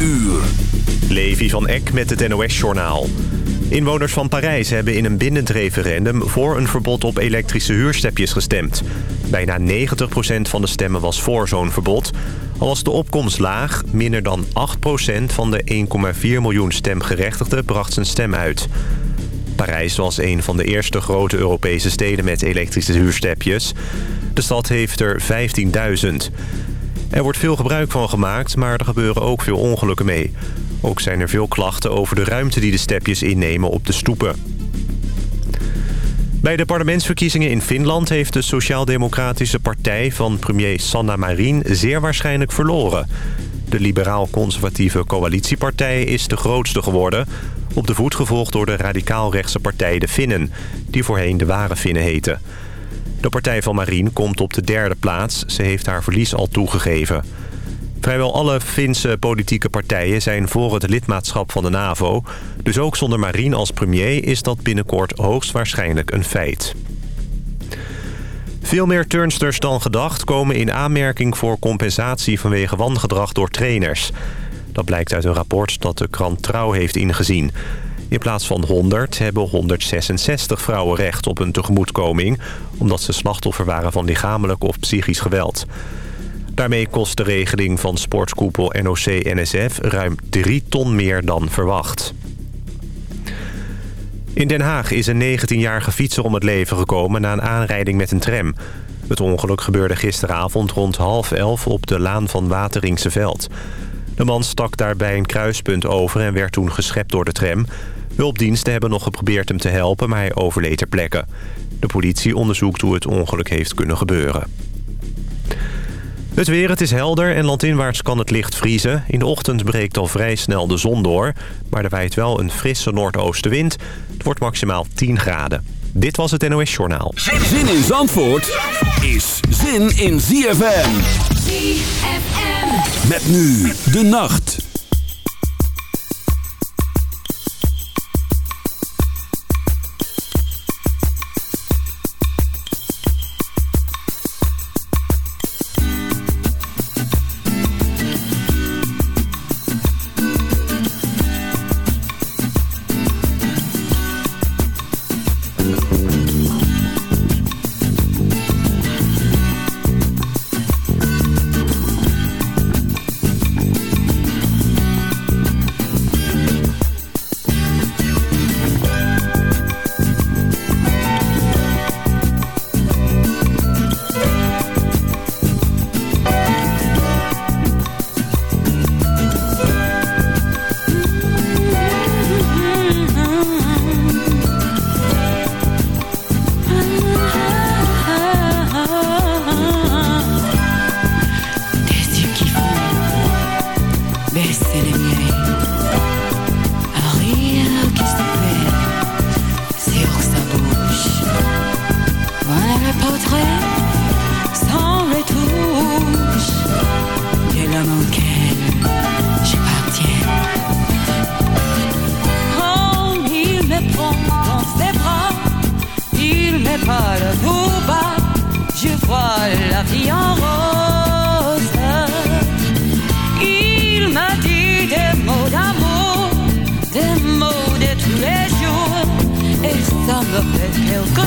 uur. Levi van Eck met het NOS-journaal. Inwoners van Parijs hebben in een bindend referendum... voor een verbod op elektrische huurstepjes gestemd. Bijna 90% van de stemmen was voor zo'n verbod. Al was de opkomst laag, minder dan 8% van de 1,4 miljoen stemgerechtigden bracht zijn stem uit. Parijs was een van de eerste grote Europese steden met elektrische huurstepjes. De stad heeft er 15.000. Er wordt veel gebruik van gemaakt, maar er gebeuren ook veel ongelukken mee. Ook zijn er veel klachten over de ruimte die de stepjes innemen op de stoepen. Bij de parlementsverkiezingen in Finland heeft de Sociaal-Democratische Partij van premier Sanna Marin zeer waarschijnlijk verloren. De liberaal-conservatieve coalitiepartij is de grootste geworden... op de voet gevolgd door de radicaal-rechtse partij de Finnen... die voorheen de Ware Finnen heette. De partij van Marin komt op de derde plaats. Ze heeft haar verlies al toegegeven. Vrijwel alle Finse politieke partijen zijn voor het lidmaatschap van de NAVO. Dus ook zonder Marine als premier is dat binnenkort hoogstwaarschijnlijk een feit. Veel meer turnsters dan gedacht komen in aanmerking voor compensatie vanwege wangedrag door trainers. Dat blijkt uit een rapport dat de krant Trouw heeft ingezien. In plaats van 100 hebben 166 vrouwen recht op een tegemoetkoming... omdat ze slachtoffer waren van lichamelijk of psychisch geweld. Daarmee kost de regeling van sportkoepel NOC-NSF ruim 3 ton meer dan verwacht. In Den Haag is een 19-jarige fietser om het leven gekomen na een aanrijding met een tram. Het ongeluk gebeurde gisteravond rond half elf op de laan van Wateringse Veld. De man stak daarbij een kruispunt over en werd toen geschept door de tram. Hulpdiensten hebben nog geprobeerd hem te helpen, maar hij overleed ter plekke. De politie onderzoekt hoe het ongeluk heeft kunnen gebeuren. Het weer, het is helder en landinwaarts kan het licht vriezen. In de ochtend breekt al vrij snel de zon door. Maar er waait wel een frisse noordoostenwind. Het wordt maximaal 10 graden. Dit was het NOS Journaal. Zin in Zandvoort is zin in ZFM. ZFM. Met nu de nacht. dan wel heel quelque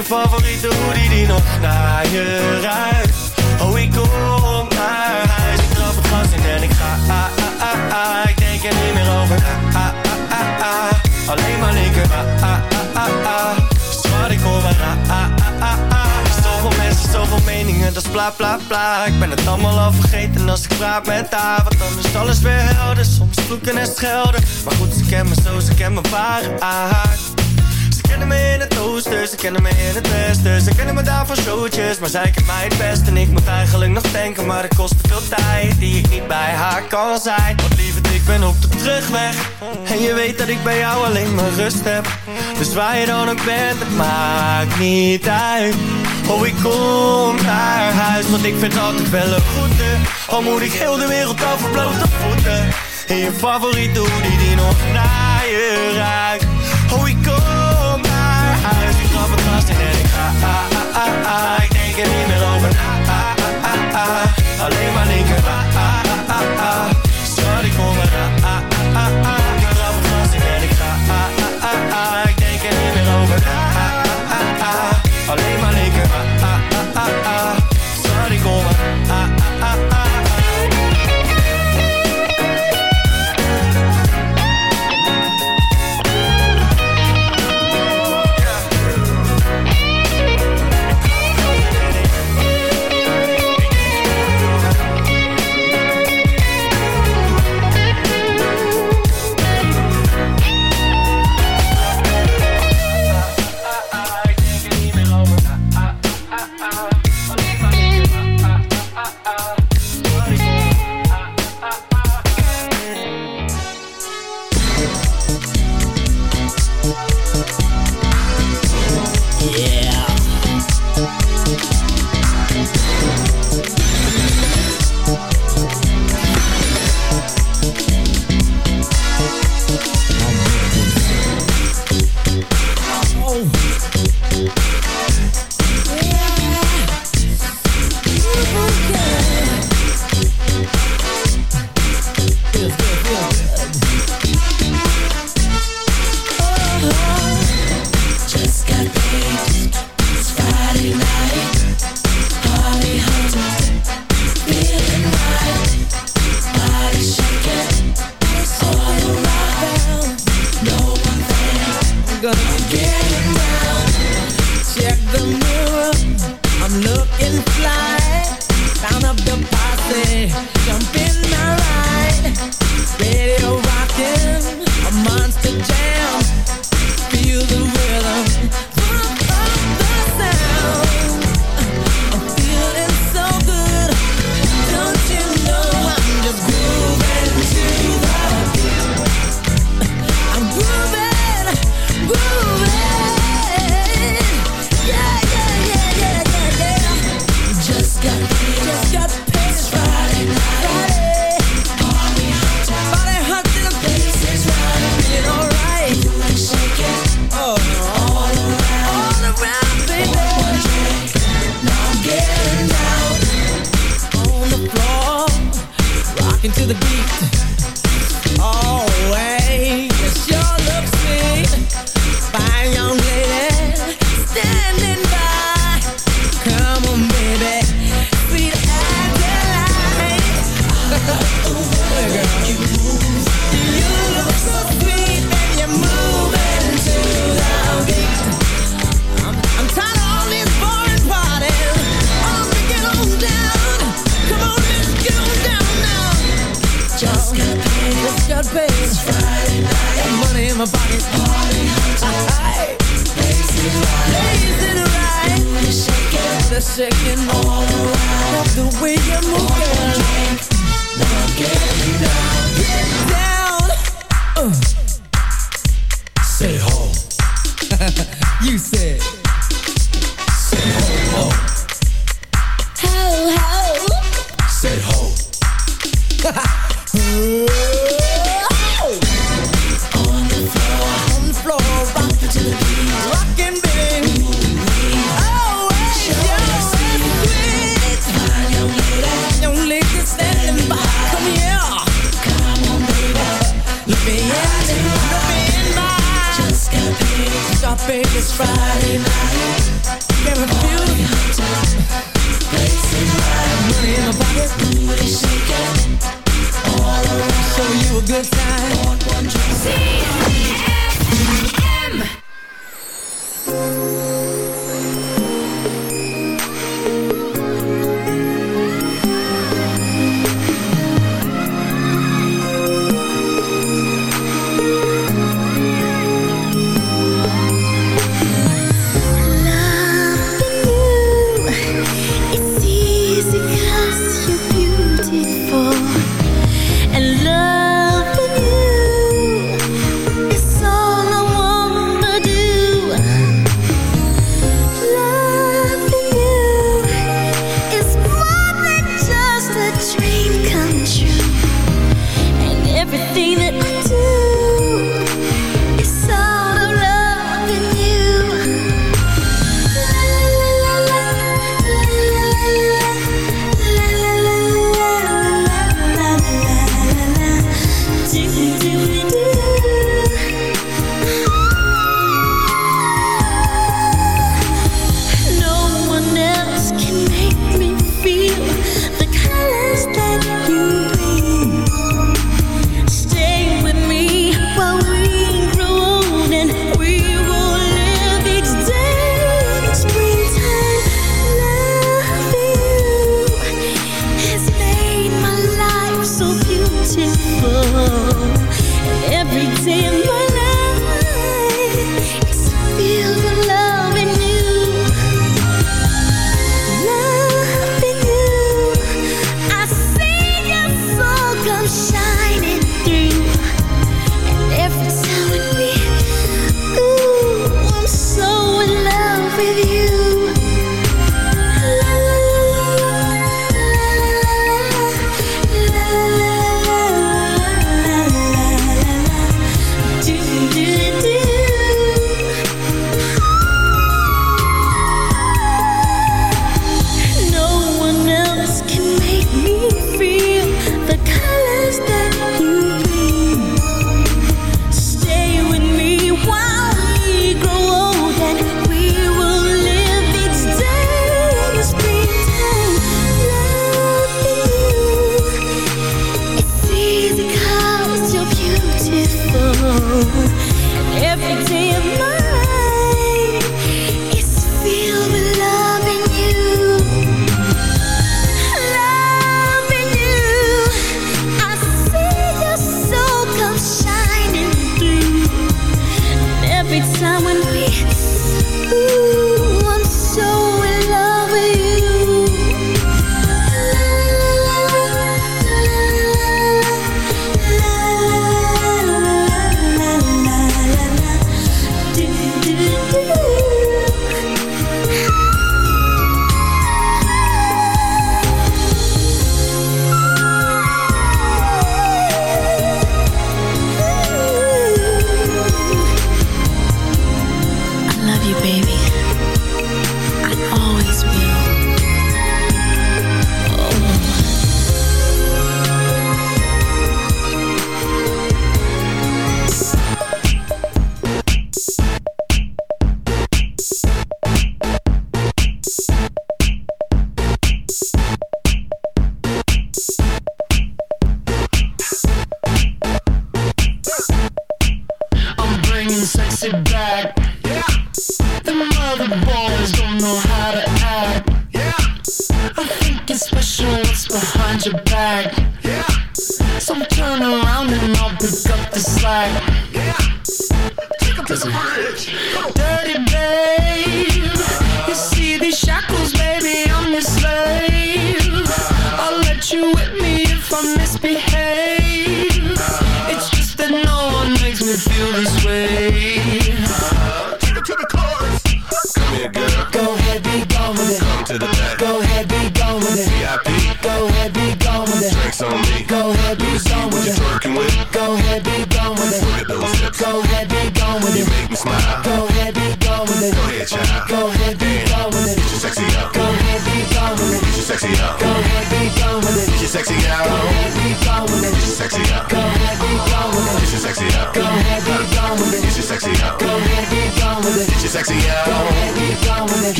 je favoriete hoodie die nog naar je ruikt Oh, ik kom naar huis Ik trap het gas in en ik ga ah, ah, ah, ah. Ik denk er niet meer over ah, ah, ah, ah. Alleen maar linker ah, ah, ah, ah, ah. Zwart, ik hoor maar ah, ah, ah, ah, ah. Zoveel mensen, zoveel meningen, dat is bla bla bla Ik ben het allemaal al vergeten als ik praat met haar Want dan is alles weer helder, soms vloeken en schelden Maar goed, ze kennen me zo, ze kennen me ze kennen me in het oosten, ze kennen me in het westen. Ze kennen me daar van showtjes, maar zij kent mij het best. En ik moet eigenlijk nog denken, maar het kost te veel tijd Die ik niet bij haar kan zijn. Want lieverd, ik ben op de terugweg. En je weet dat ik bij jou alleen maar rust heb. Dus waar je dan ook bent, het maakt niet uit. Oh, ik kom naar huis, want ik vind altijd wel een goede Al moet ik heel de wereld over blote voeten. In je favoriete hoodie die nog naar je ruikt. Oh, ik kom ik denk er niet meer over na ah, ah, ah. Alleen maar shaking all around the way you're moving. Now get down, get down. Uh.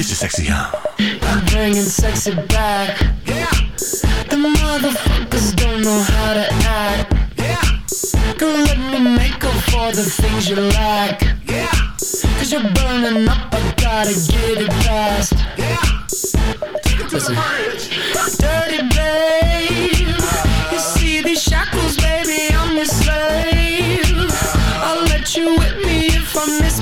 Get your sexy out. I'm bringing sexy back. Yeah. The motherfuckers don't know how to act. Girl, let me make up for the things you lack. Yeah. Cause you're burning up, I gotta get it fast. Listen. Dirty babe. You see these shackles, baby, I'm your slave. I'll let you whip me if I misbehave.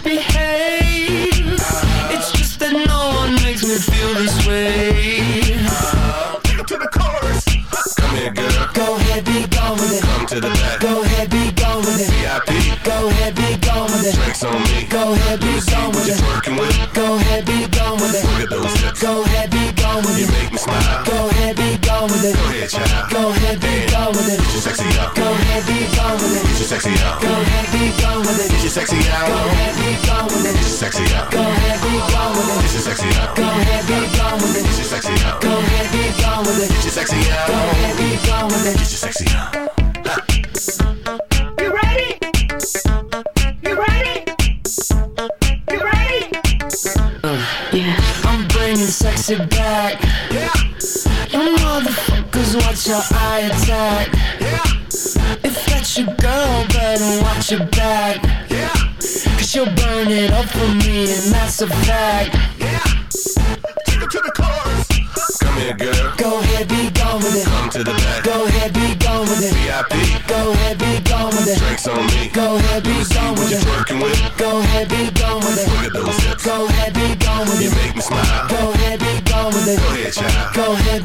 With it. Go ahead, child. Go ahead, be gone with it. Get your sexy out. Go ahead, be gone with it. Get your sexy out. Go ahead, be gone with it. Get your sexy Go out. ahead, be gone with it. Get your sexy out. Go ahead, be gone with it. Get your sexy out. Go ahead, be gone with it. Get your sexy out. Go ahead, be gone with it. Get your sexy Go ahead, be gone with it. Get your sexy out. You ready? You ready? You ready? I'm bringing sexy back. You motherfuckers, watch your eye attack. If that's your girl, better watch your back. Cause she'll burn it up for me, and that's a fact. Take it to the chorus. Come here, girl. Go ahead, be gone with it. Come to the back. Go ahead, be gone with it. VIP. Go ahead, be gone with it. Drinks on me. Go ahead, be gone what with it. twerking with. Go ahead, be gone with it. Look at those hips. Go ahead, be gone with You it. make me smile. Go ahead, be gone with it. Go ahead, child. Go ahead,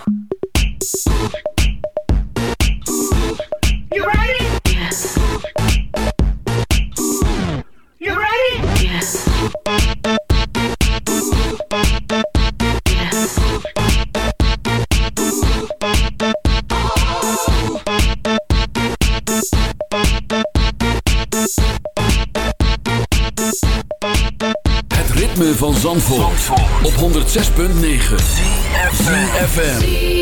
Op 106.9 FM.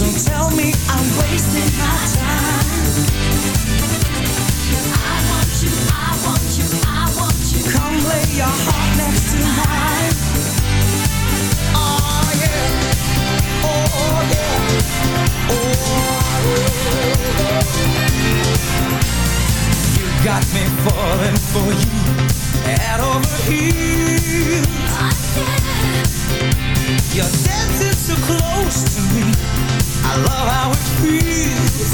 Don't tell me I'm wasting my time. Got me falling for you, head over heels. You're dancing so close to me. I love how it feels.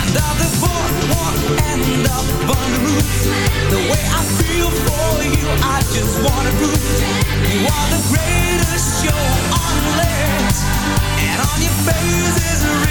Under the boardwalk and up on the roof. The way I feel for you, I just wanna prove. You are the greatest show on land. And on your face is written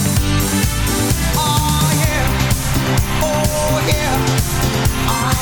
Oh yeah. I...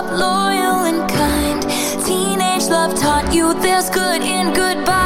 up, loyal and kind. Teenage love taught you there's good in goodbye.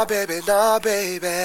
Nah, baby, nah, baby.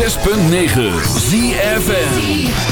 106.9 ZFN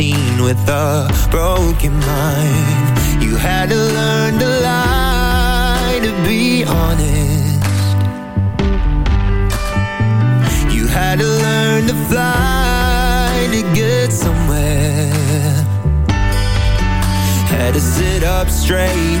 18 with a broken mind. You had to learn to lie to be honest. You had to learn to fly to get somewhere. Had to sit up straight,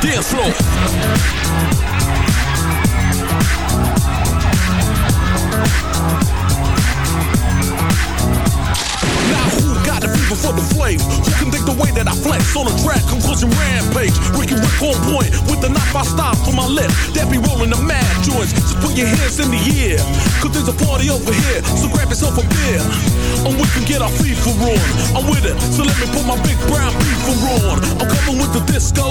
Dance floor. Now who got the fever for the flame? Who can think the way that I flex on a track? Conclusion rampage. Ricky Rick on point with the knife I stop for my lip. That be rolling the mad joints. So put your hands in the air. Cause there's a party over here. So grab yourself a beer. And we can get our FIFA on. I'm with it. So let me put my big brown FIFA on. I'm coming with the disco.